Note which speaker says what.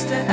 Speaker 1: sister